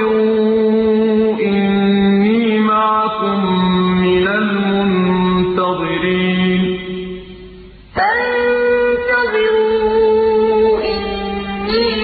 فانتظروا إني معكم من المنتظرين. فانتظروا إني